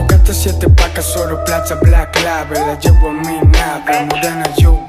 gatas, siete pacas, solo plaza, black label La llevo a mi nave, morena yo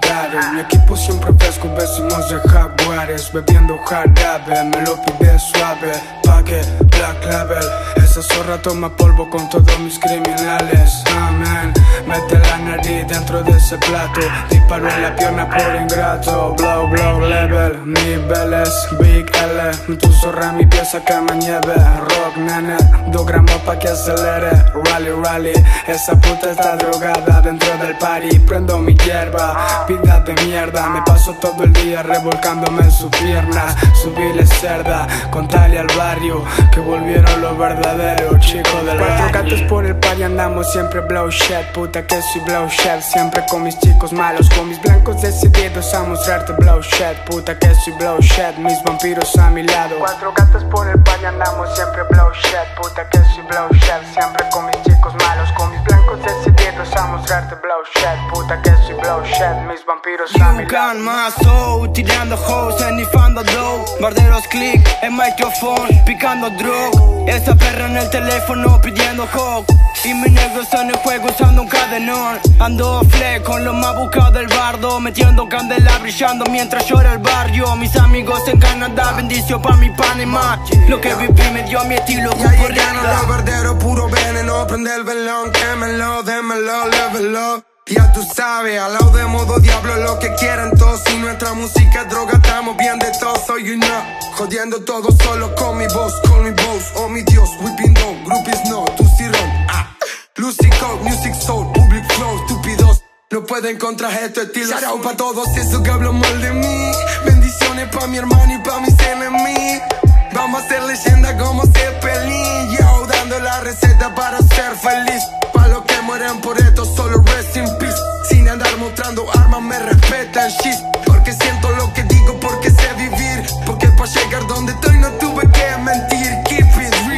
Mi equipo siempre fresco, vecimos de jaguares Bebiendo jarabe, me lo pide suave Pa' que black label. Esa zorra toma polvo con todos mis criminales Amén, mete la nariz dentro de ese plato. Disparo en la pierna por ingrato. Blow, blow, level, niveles Big L, tu zorra mi pieza que me nieve. Rock, nene, dos gramos pa' que acelere. Rally, rally, esa puta está drogada dentro del party. Prendo mi hierba, vida de mierda. Me paso todo el día revolcándome en sus piernas Subile cerda, contale al barrio. Que volvieron los verdaderos chicos del Cuatro gatos por el party andamos siempre blow shit Puta que soy blow shit, siempre con mis chicos malos Con mis blancos decididos a mostrarte blow shit Puta que soy blow shit, mis vampiros a mi lado. Cuatro gatos por el party andamos siempre blow shit Puta que soy blow shit, siempre con mis chicos malos Con mis blancos decididos a mostrarte blow shit Puta que soy blow shit, mis vampiros a mi lado. Got my soul, tirando hoes, dough Barderos click, el micrófono, picando drug Esa en el teléfono pidiendo hope Y mi negro está en el juego usando un cadenón. Ando flex con lo más buscado del bardo Metiendo candela brillando mientras llora el barrio. Mis amigos en Canadá, bendición pa' mi Panamá Lo que viví me dio mi estilo llegaron rica. los verderos, puro veneno. Prende el velón, quémelo, démelo, lévelo. Ya tú sabes, al lado de modo diablo lo que quieren todos. Si nuestra música es droga, estamos bien de todo So you know, jodiendo todo solo con mi voz Con mi voz, oh mi Dios, whipping down Groupies no, tú sí ron, ah Lucy Code, Music Soul, Public Flow, estúpidos. No pueden contra esto estilo Shout out pa' todos esos que hablan mal de mí. Bendiciones pa' mi hermano y pa' mis enemigos. Vamos a ser leyenda como Zeppelin Yo, dando la receta para ser feliz. Pa' los que mueren por esto, solo rest in peace. Sin andar mostrando armas, me respetan, shit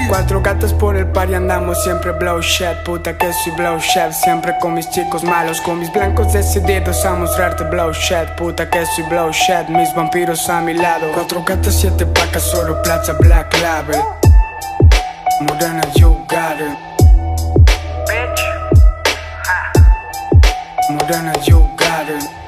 Cuatro gatos por el party andamos siempre blow shit Puta que soy blow shit Siempre con mis chicos malos. Con mis blancos decididos a mostrarte blow shit Puta que soy blow shit Mis vampiros a mi lado. Cuatro gatos, siete pacas, solo plaza black label. Morena you got it. Morena you got it